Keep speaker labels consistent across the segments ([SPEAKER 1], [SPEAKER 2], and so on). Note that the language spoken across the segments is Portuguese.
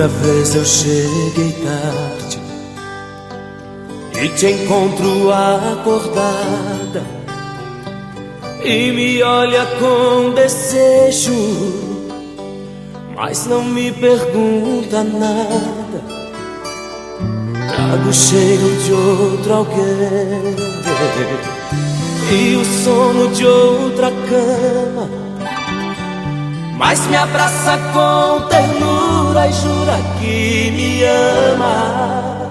[SPEAKER 1] Outra vez eu cheguei tarde e te encontro acordada e me olha com desejo, mas não me pergunta nada. Trago o cheiro de outro alguém e o sono de outra cama mas me abraça com ternura e jura que me ama.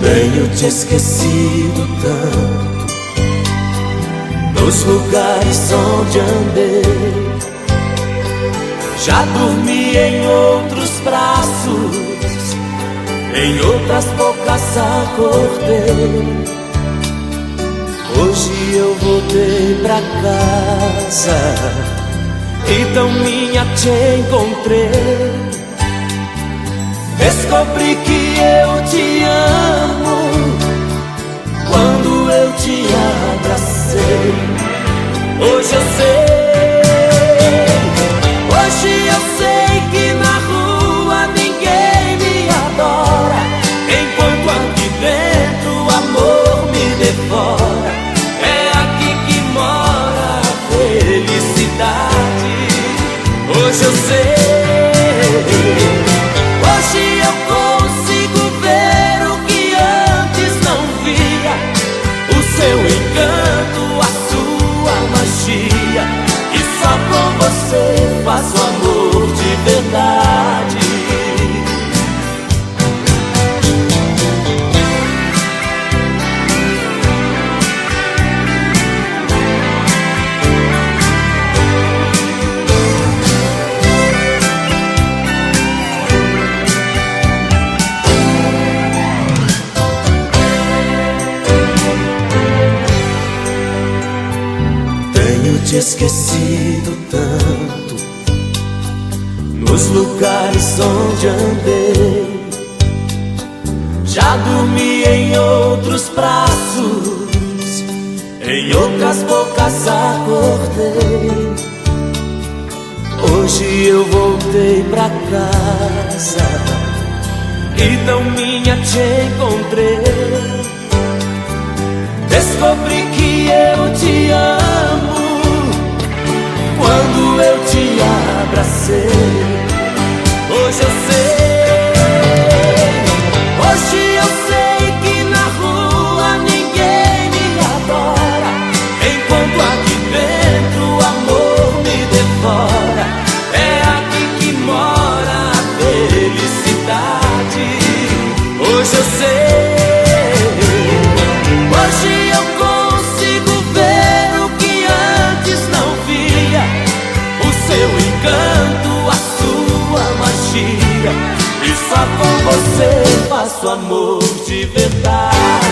[SPEAKER 1] Tenho te esquecido tanto nos lugares onde andei. Já dormi em outros braços, em outras bocas acordei. Hoje eu voltei pra casa E tão minha te encontrei. Descobri que eu te amo te esquecido tanto nos lugares onde andei. Já dormi em outros braços, em outras bocas acordei. Hoje eu voltei pra casa e tão minha te encontrei. Descobri que com você. Faço amor de verdade